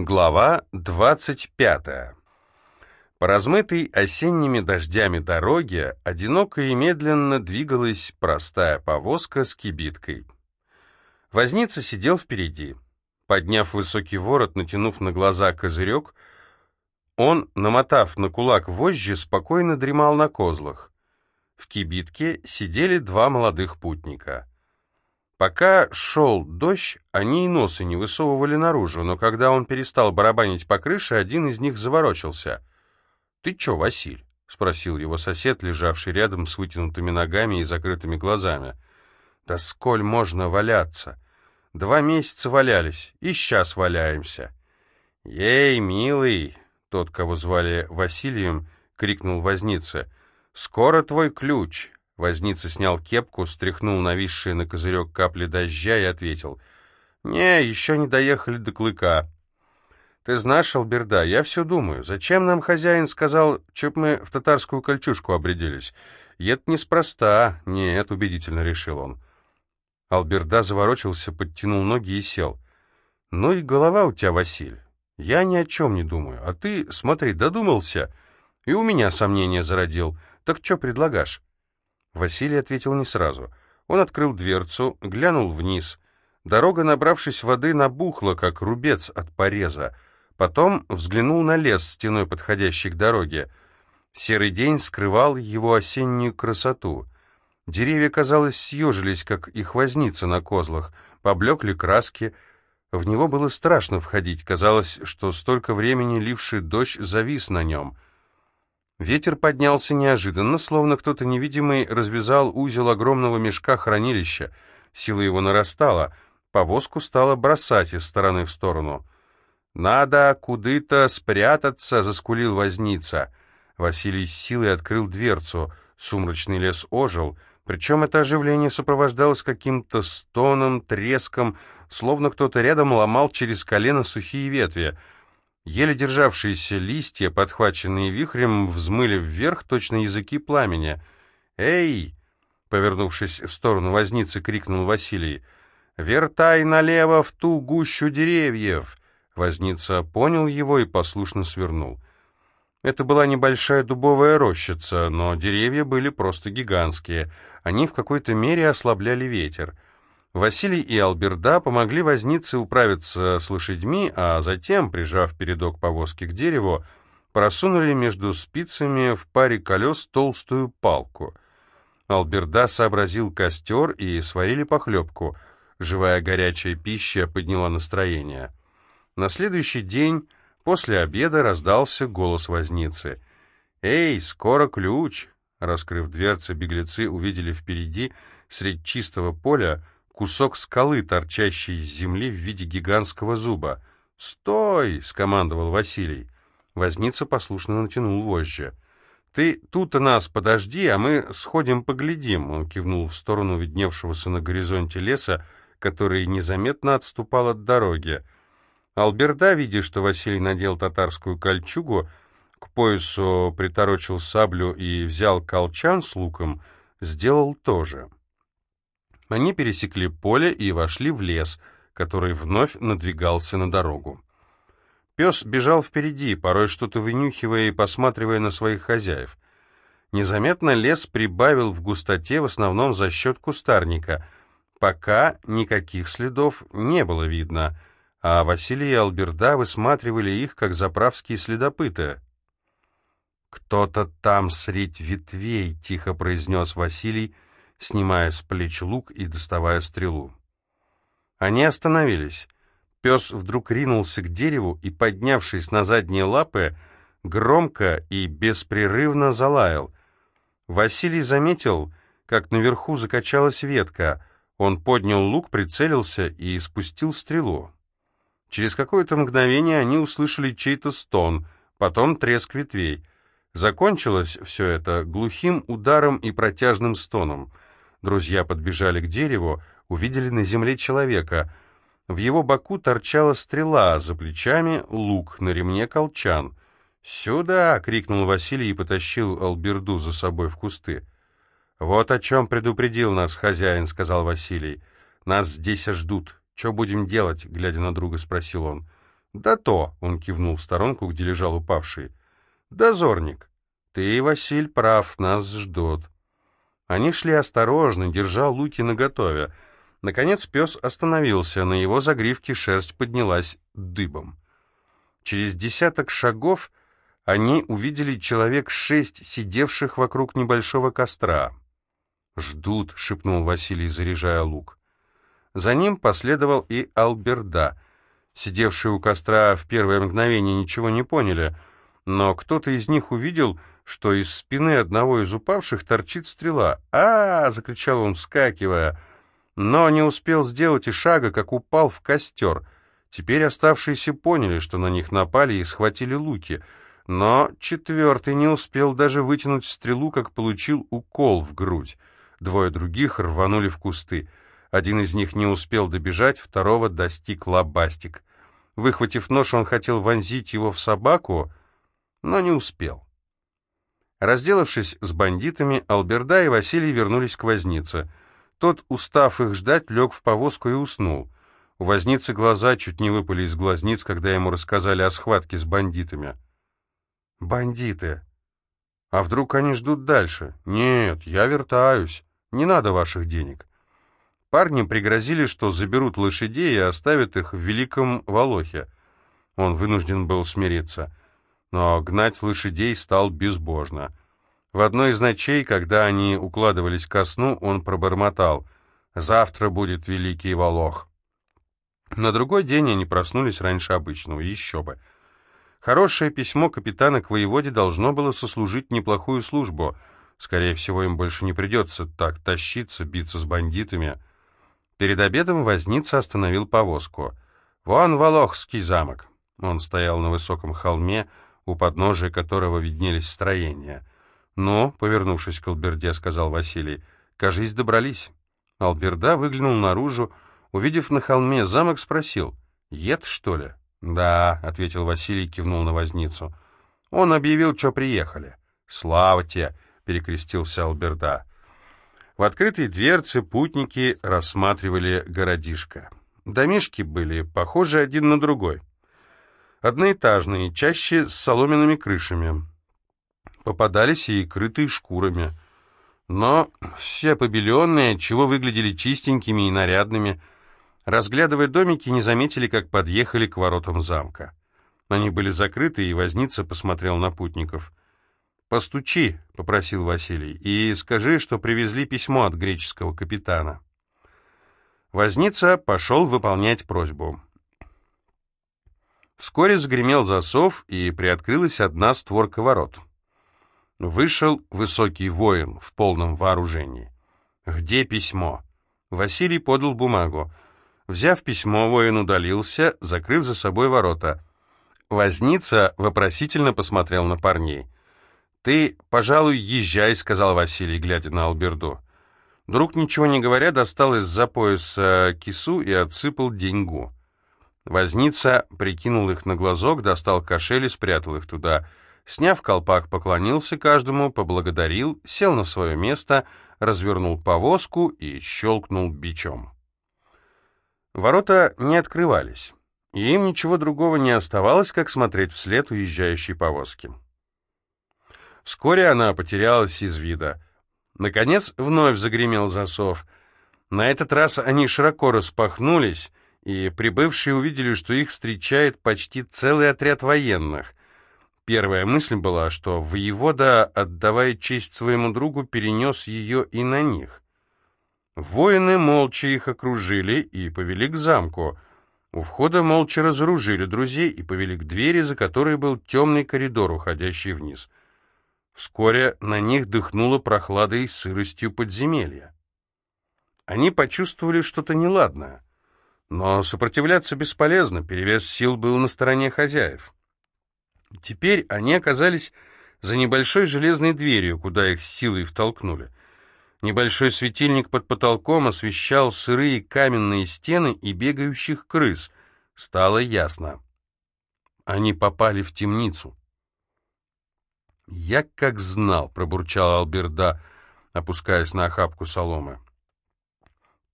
Глава 25. По размытой осенними дождями дороге одиноко и медленно двигалась простая повозка с кибиткой. Возница сидел впереди. Подняв высокий ворот, натянув на глаза козырек, он, намотав на кулак вожжи, спокойно дремал на козлах. В кибитке сидели два молодых путника — Пока шел дождь, они и носы не высовывали наружу, но когда он перестал барабанить по крыше, один из них заворочился. «Ты чё, Василь?» — спросил его сосед, лежавший рядом с вытянутыми ногами и закрытыми глазами. «Да сколь можно валяться? Два месяца валялись, и сейчас валяемся». «Ей, милый!» — тот, кого звали Василием, крикнул возница. «Скоро твой ключ, Возница снял кепку, стряхнул нависшие на козырек капли дождя и ответил. «Не, еще не доехали до клыка». «Ты знаешь, Алберда, я все думаю, зачем нам хозяин сказал, чтоб мы в татарскую кольчушку обрядились? И это неспроста. Нет, убедительно решил он». Алберда заворочился, подтянул ноги и сел. «Ну и голова у тебя, Василь. Я ни о чем не думаю. А ты, смотри, додумался. И у меня сомнения зародил. Так что предлагаешь?» Василий ответил не сразу. Он открыл дверцу, глянул вниз. Дорога, набравшись воды, набухла, как рубец от пореза. Потом взглянул на лес, стеной подходящий к дороге. Серый день скрывал его осеннюю красоту. Деревья, казалось, съежились, как их возница на козлах, поблекли краски. В него было страшно входить, казалось, что столько времени ливший дождь завис на нем — Ветер поднялся неожиданно, словно кто-то невидимый развязал узел огромного мешка хранилища. Сила его нарастала. Повозку стало бросать из стороны в сторону. «Надо куды-то спрятаться», — заскулил возница. Василий с силой открыл дверцу. Сумрачный лес ожил. Причем это оживление сопровождалось каким-то стоном, треском, словно кто-то рядом ломал через колено сухие ветви — Еле державшиеся листья, подхваченные вихрем, взмыли вверх точно языки пламени. «Эй!» — повернувшись в сторону возницы, крикнул Василий. «Вертай налево в ту гущу деревьев!» Возница понял его и послушно свернул. Это была небольшая дубовая рощица, но деревья были просто гигантские. Они в какой-то мере ослабляли ветер. Василий и Алберда помогли вознице управиться с лошадьми, а затем, прижав передок повозки к дереву, просунули между спицами в паре колес толстую палку. Алберда сообразил костер и сварили похлебку. Живая горячая пища подняла настроение. На следующий день, после обеда, раздался голос возницы. «Эй, скоро ключ!» Раскрыв дверцы, беглецы увидели впереди, средь чистого поля, кусок скалы, торчащий из земли в виде гигантского зуба. «Стой!» — скомандовал Василий. Возница послушно натянул вожжи. «Ты тут нас подожди, а мы сходим поглядим», — он кивнул в сторону видневшегося на горизонте леса, который незаметно отступал от дороги. Алберда, видя, что Василий надел татарскую кольчугу, к поясу приторочил саблю и взял колчан с луком, сделал то же. Они пересекли поле и вошли в лес, который вновь надвигался на дорогу. Пес бежал впереди, порой что-то вынюхивая и посматривая на своих хозяев. Незаметно лес прибавил в густоте в основном за счет кустарника. Пока никаких следов не было видно, а Василий и Алберда высматривали их, как заправские следопыты. «Кто-то там средь ветвей», — тихо произнес Василий, — снимая с плеч лук и доставая стрелу. Они остановились. Пес вдруг ринулся к дереву и, поднявшись на задние лапы, громко и беспрерывно залаял. Василий заметил, как наверху закачалась ветка. Он поднял лук, прицелился и спустил стрелу. Через какое-то мгновение они услышали чей-то стон, потом треск ветвей. Закончилось все это глухим ударом и протяжным стоном — Друзья подбежали к дереву, увидели на земле человека. В его боку торчала стрела, за плечами лук, на ремне колчан. «Сюда!» — крикнул Василий и потащил Алберду за собой в кусты. «Вот о чем предупредил нас хозяин», — сказал Василий. «Нас здесь ждут. Что будем делать?» — глядя на друга, спросил он. «Да то», — он кивнул в сторонку, где лежал упавший. «Дозорник, ты, Василь, прав, нас ждут». Они шли осторожно, держа луки наготове. Наконец пес остановился, на его загривке шерсть поднялась дыбом. Через десяток шагов они увидели человек шесть, сидевших вокруг небольшого костра. «Ждут», — шепнул Василий, заряжая лук. За ним последовал и Алберда. Сидевшие у костра в первое мгновение ничего не поняли, но кто-то из них увидел, что из спины одного из упавших торчит стрела. а, -а, -а закричал он, вскакивая, но не успел сделать и шага, как упал в костер. Теперь оставшиеся поняли, что на них напали и схватили луки, но четвертый не успел даже вытянуть стрелу, как получил укол в грудь. Двое других рванули в кусты. Один из них не успел добежать, второго достиг лобастик. Выхватив нож, он хотел вонзить его в собаку, но не успел. Разделавшись с бандитами, Алберда и Василий вернулись к вознице. Тот, устав их ждать, лег в повозку и уснул. У возницы глаза чуть не выпали из глазниц, когда ему рассказали о схватке с бандитами. «Бандиты! А вдруг они ждут дальше? Нет, я вертаюсь. Не надо ваших денег. Парни пригрозили, что заберут лошадей и оставят их в Великом Волохе. Он вынужден был смириться. Но гнать лошадей стал безбожно. В одной из ночей, когда они укладывались ко сну, он пробормотал «Завтра будет Великий Волох». На другой день они проснулись раньше обычного, еще бы. Хорошее письмо капитана к воеводе должно было сослужить неплохую службу — Скорее всего, им больше не придется так тащиться, биться с бандитами. Перед обедом возница остановил повозку. «Вон Волохский замок». Он стоял на высоком холме, у подножия которого виднелись строения. «Ну», — повернувшись к Алберде, сказал Василий, — «кажись, добрались». Алберда выглянул наружу, увидев на холме замок, спросил, «Ед, что ли?» «Да», — ответил Василий, кивнул на возницу. «Он объявил, что приехали». «Слава тебе!» перекрестился Алберда. В открытой дверце путники рассматривали городишко. Домишки были похожи один на другой. Одноэтажные, чаще с соломенными крышами. Попадались и крытые шкурами. Но все побеленные, чего выглядели чистенькими и нарядными, разглядывая домики, не заметили, как подъехали к воротам замка. Они были закрыты, и возница посмотрел на путников. «Постучи», — попросил Василий, — «и скажи, что привезли письмо от греческого капитана». Возница пошел выполнять просьбу. Вскоре загремел засов, и приоткрылась одна створка ворот. Вышел высокий воин в полном вооружении. «Где письмо?» Василий подал бумагу. Взяв письмо, воин удалился, закрыв за собой ворота. Возница вопросительно посмотрел на парней — «Ты, пожалуй, езжай», — сказал Василий, глядя на Алберду. Друг, ничего не говоря, достал из-за пояса кису и отсыпал деньгу. Возница прикинул их на глазок, достал кошель и спрятал их туда. Сняв колпак, поклонился каждому, поблагодарил, сел на свое место, развернул повозку и щелкнул бичом. Ворота не открывались, и им ничего другого не оставалось, как смотреть вслед уезжающей повозки. Вскоре она потерялась из вида. Наконец вновь загремел засов. На этот раз они широко распахнулись, и прибывшие увидели, что их встречает почти целый отряд военных. Первая мысль была, что воевода, отдавая честь своему другу, перенес ее и на них. Воины молча их окружили и повели к замку. У входа молча разоружили друзей и повели к двери, за которой был темный коридор, уходящий вниз. Вскоре на них дыхнуло прохладой и сыростью подземелья. Они почувствовали что-то неладное. Но сопротивляться бесполезно, перевес сил был на стороне хозяев. Теперь они оказались за небольшой железной дверью, куда их силой втолкнули. Небольшой светильник под потолком освещал сырые каменные стены и бегающих крыс. Стало ясно. Они попали в темницу. «Я как знал», — пробурчал Алберда, опускаясь на охапку соломы.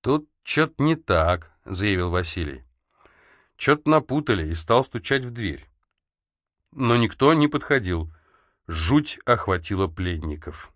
«Тут что-то не так», — заявил Василий. Чё-то напутали и стал стучать в дверь. Но никто не подходил. Жуть охватила пленников.